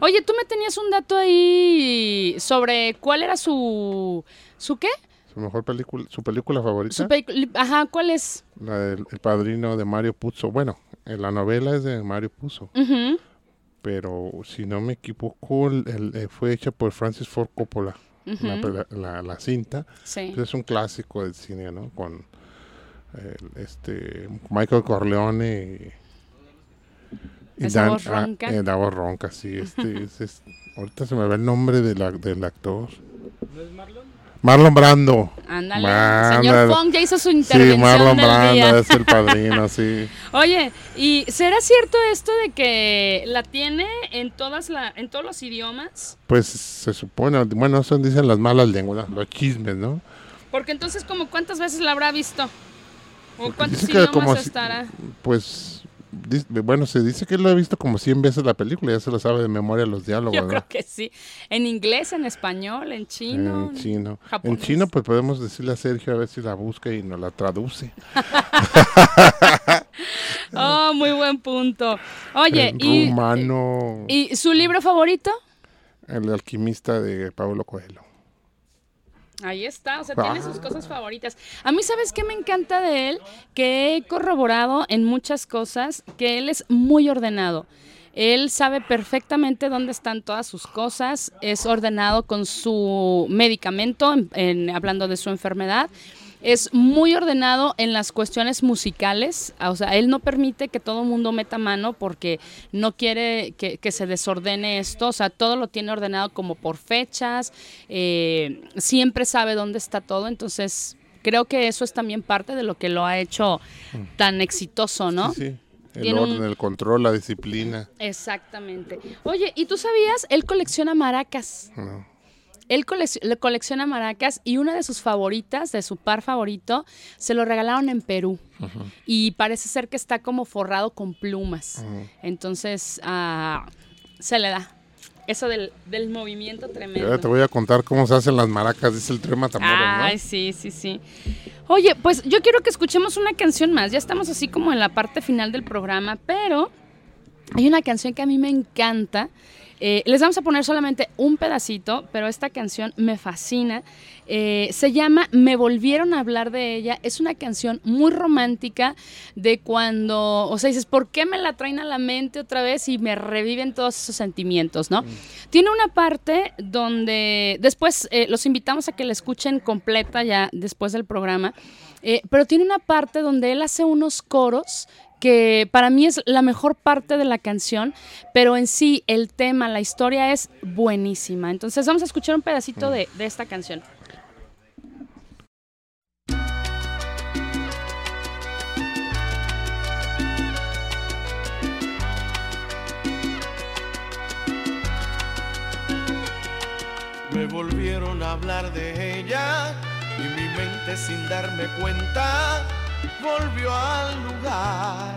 Oye, tú me tenías un dato ahí sobre cuál era su... ¿Su qué? Su mejor película, su película favorita, Su Ajá, ¿cuál es? la del El Padrino de Mario Puzo. Bueno, en la novela es de Mario Puzo, pero si no me equivoco, el- el- eh, fue hecha por Francis Ford Coppola, la, pela- la- la cinta. Sí. Es un clásico del cine, ¿no? Con este Michael Corleone y, y voz ah, ronca. eh, la voz ronca, sí. Este, es- es- ahorita se me ve el nombre de la- del actor. Marlon Brando. Ándale. Señor Fong ya hizo su Sí, intervención Marlon del Brando día. es el padrino, sí. Oye, ¿y será cierto esto de que la tiene en todas la, en todos los idiomas? Pues se supone, bueno, eso dicen las malas lenguas, los chismes, ¿no? Porque entonces, como cuántas veces la habrá visto? ¿O Porque cuántos dice que como si- estará? Pues, bueno, se dice que lo ha visto como 100 veces la película, ya se lo sabe de memoria los diálogos, Yo creo que sí. En inglés, en español, en chino. En chino. En chino, pues podemos decirle a Sergio a ver si la busca y nos la traduce. Oh, muy buen punto. Oye, En y, rumano, ¿y su libro favorito? el alquimista de Pablo Coelho. Ahí está, o sea, tiene sus cosas favoritas. A mí, ¿sabes qué me encanta de él? Que he corroborado en muchas cosas que él es muy ordenado. Él sabe perfectamente dónde están todas sus cosas, es ordenado con su medicamento, en- en- hablando de su enfermedad. Es muy ordenado en las cuestiones musicales, o sea, él no permite que todo el mundo meta mano porque no quiere que, que se desordene esto, o sea, todo lo tiene ordenado como por fechas, eh, siempre sabe dónde está todo, entonces creo que eso es también parte de lo que lo ha hecho tan exitoso, ¿no? Sí, sí. El un- orden, el control, la disciplina. Exactamente. Oye, ¿y tú sabías? Él colecciona maracas. ¿no? Él colec- le colecciona maracas y una de sus favoritas, de su par favorito, se lo regalaron en Perú. Y parece ser que está como forrado con plumas. Entonces, ah, se le da. Eso del, del movimiento tremendo. te voy a contar cómo se hacen las maracas, dice el tren Matamoros, ¿no? Ay, sí, sí, sí. Oye, pues yo quiero que escuchemos una canción más. Ya estamos así como en la parte final del programa, pero hay una canción que a mí me encanta. Eh, les vamos a poner solamente un pedacito, pero esta canción me fascina. Eh, se llama Me volvieron a hablar de ella. Es una canción muy romántica de cuando, o sea, dices, ¿por qué me la traen a la mente otra vez y me reviven todos esos sentimientos, no? Tiene una parte donde después eh, los invitamos a que la escuchen completa ya después del programa, eh, pero tiene una parte donde él hace unos coros que para mí es la mejor parte de la canción, pero en sí el tema, la historia es buenísima. Entonces vamos a escuchar un pedacito de, esta canción. Me volvieron a hablar de ella y mi mente sin darme cuenta volvió al lugar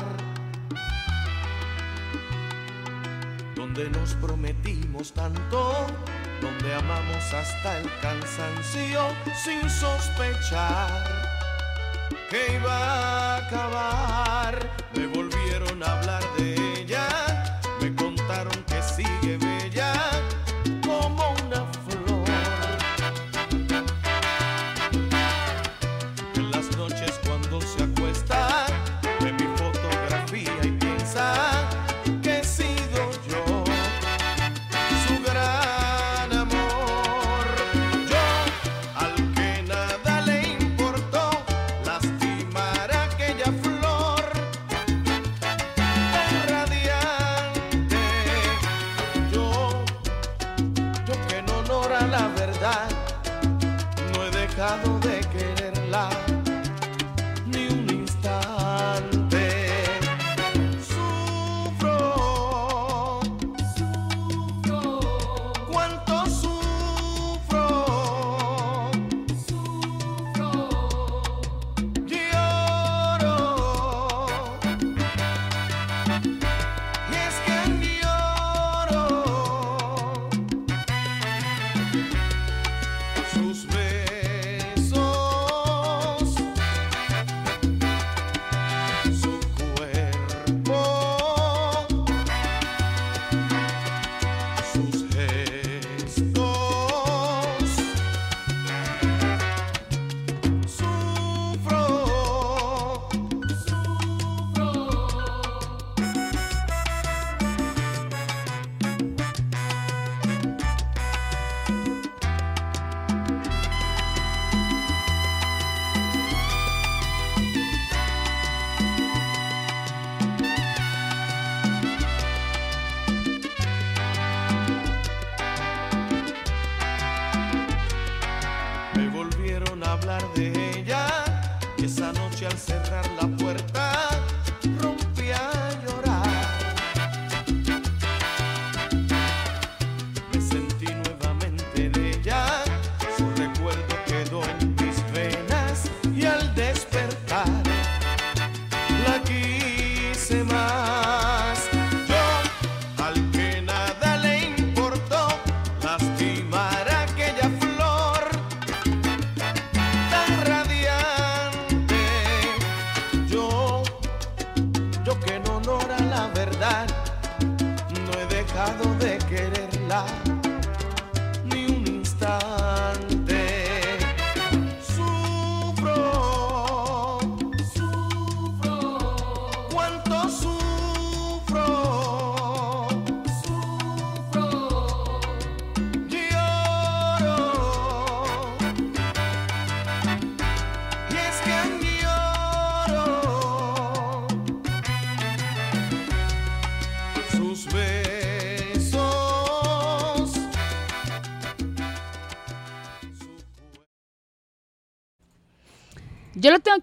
donde nos prometimos tanto, donde amamos hasta el cansancio sin sospechar que iba a acabar. Me volvieron a hablar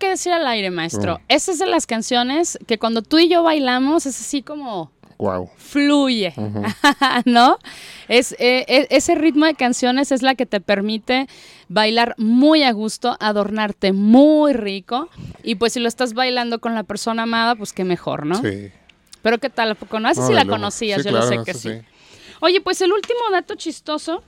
que decir al aire, maestro. Oh. Esa es de las canciones que cuando tú y yo bailamos es así como Wow. fluye, ¿no? Es, eh, eh, ese ritmo de canciones es la que te permite bailar muy a gusto, adornarte muy rico y pues si lo estás bailando con la persona amada, pues qué mejor, ¿no? Sí. Pero qué tal, ¿A poco no? Esa No, de la conocías, Sí, yo lo sé que sí. Oye, pues el último dato chistoso,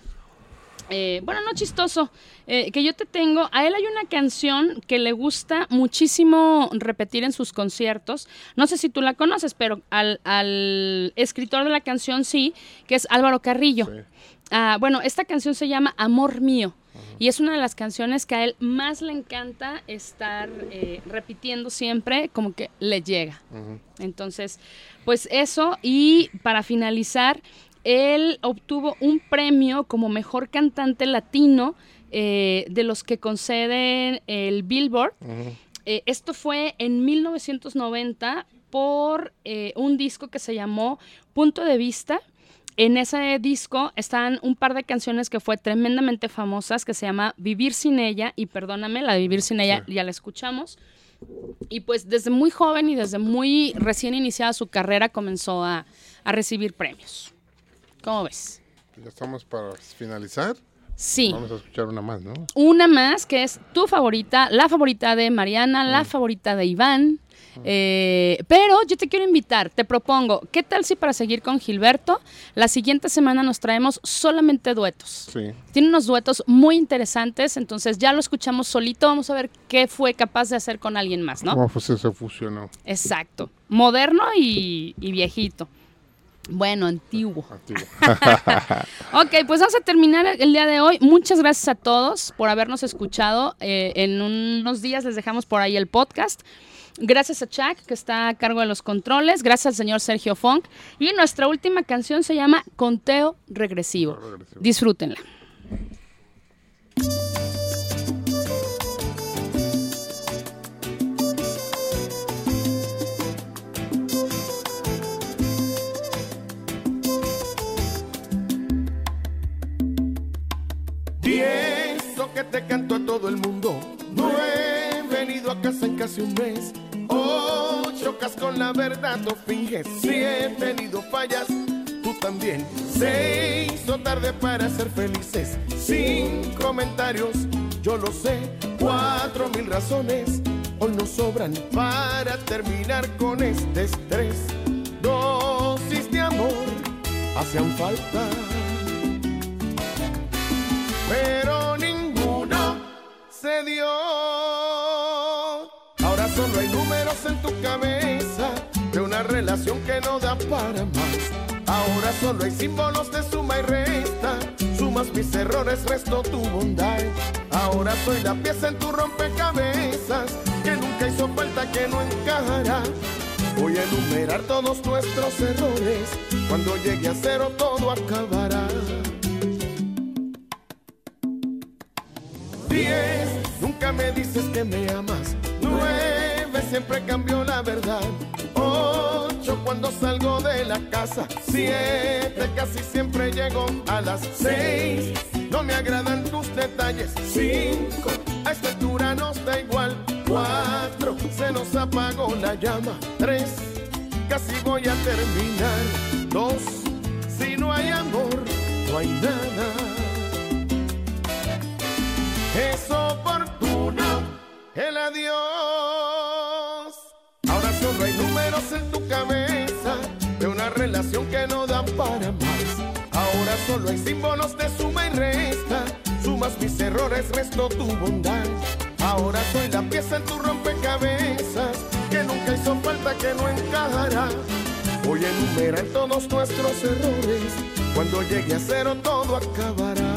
eh, bueno, no chistoso, eh, que yo te tengo, a él hay una canción que le gusta muchísimo repetir en sus conciertos. No sé si tú la conoces, pero al, al escritor de la canción sí, que es Álvaro Carrillo. Sí. Ah, bueno, esta canción se llama Amor Mío. Y es una de las canciones que a él más le encanta estar eh, repitiendo siempre, como que le llega. Entonces, pues eso, y para finalizar, él obtuvo un premio como mejor cantante latino eh, de los que conceden el Billboard. Eh, esto fue en 1990 por eh, un disco que se llamó Punto de Vista. En ese disco están un par de canciones que fue tremendamente famosas, que se llama Vivir sin ella y Perdóname, la de Vivir sin ella Sí. ya la escuchamos. Y pues desde muy joven y desde muy recién iniciada su carrera comenzó a, a recibir premios. ¿Cómo ves? Ya estamos para finalizar. Sí. Vamos a escuchar una más, ¿no? Una más que es tu favorita, la favorita de Mariana, la favorita de Iván. Eh, pero yo te quiero invitar, te propongo, ¿qué tal si para seguir con Gilberto, la siguiente semana nos traemos solamente duetos? Sí. Tiene unos duetos muy interesantes, entonces ya lo escuchamos solito, vamos a ver qué fue capaz de hacer con alguien más, ¿no? ¿Cómo pues se fusionó? Exacto, moderno y, y viejito. Bueno, antiguo. Antiguo. Ok, pues vamos a terminar el día de hoy. Muchas gracias a todos por habernos escuchado. Eh, en unos días les dejamos por ahí el podcast. Gracias a Chuck, que está a cargo de los controles. Gracias al señor Sergio Funk. Y nuestra última canción se llama Conteo Regresivo. Conteo Regresivo. Disfrútenla. Diez, lo que te canto a todo el mundo. No he venido a casa en casi un mes. Ocho, chocas con la verdad, no finges. Si he tenido fallas, tú también. Se hizo tarde para ser felices. Sin comentarios, yo lo sé. Cuatro mil razones hoy nos sobran para terminar con este estrés. Dosis de amor hacían falta pero ninguno se dio. Ahora solo hay números en tu cabeza de una relación que no da para más. Ahora solo hay símbolos de suma y resta. Sumas mis errores, resto tu bondad. Ahora soy la pieza en tu rompecabezas que nunca hizo falta, que no encajará. Voy a enumerar todos nuestros errores. Cuando llegue a cero todo acabará. Diez, nunca me dices que me amas. Nueve, siempre cambió la verdad. Ocho, cuando salgo de la casa. Siete, casi siempre llego a las seis. No me agradan tus detalles. Cinco, a esta altura nos da igual. Cuatro, se nos apagó la llama. Tres, casi voy a terminar. Dos, si no hay amor, no hay nada es oportuno el adiós. Ahora solo hay números en tu cabeza de una relación que no da para más. Ahora solo hay símbolos de suma y resta. Sumas mis errores, resto tu bondad. Ahora soy la pieza en tu rompecabezas que nunca hizo falta, que no encajará. Voy a enumerar todos nuestros errores. Cuando llegue a cero todo acabará.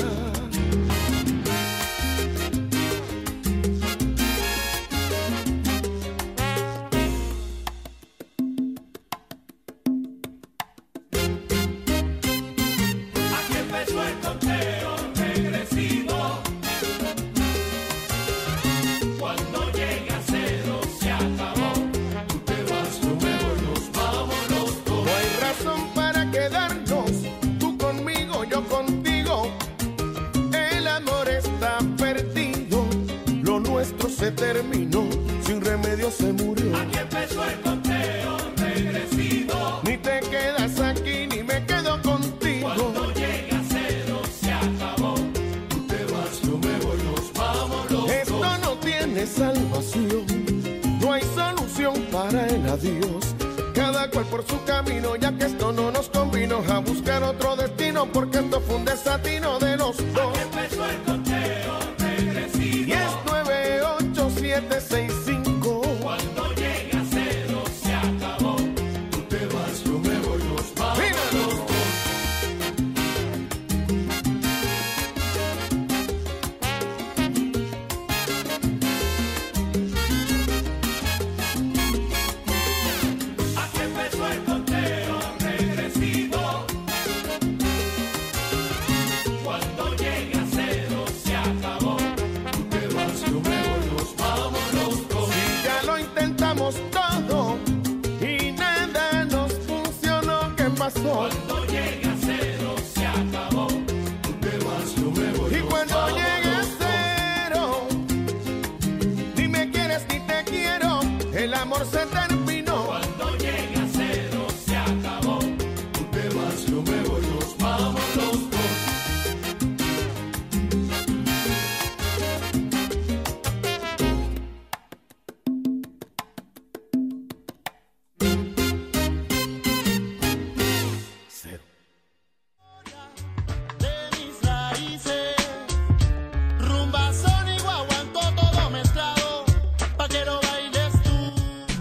por su camino, ya que esto no nos convino a buscar otro destino, porque esto fue un desatino.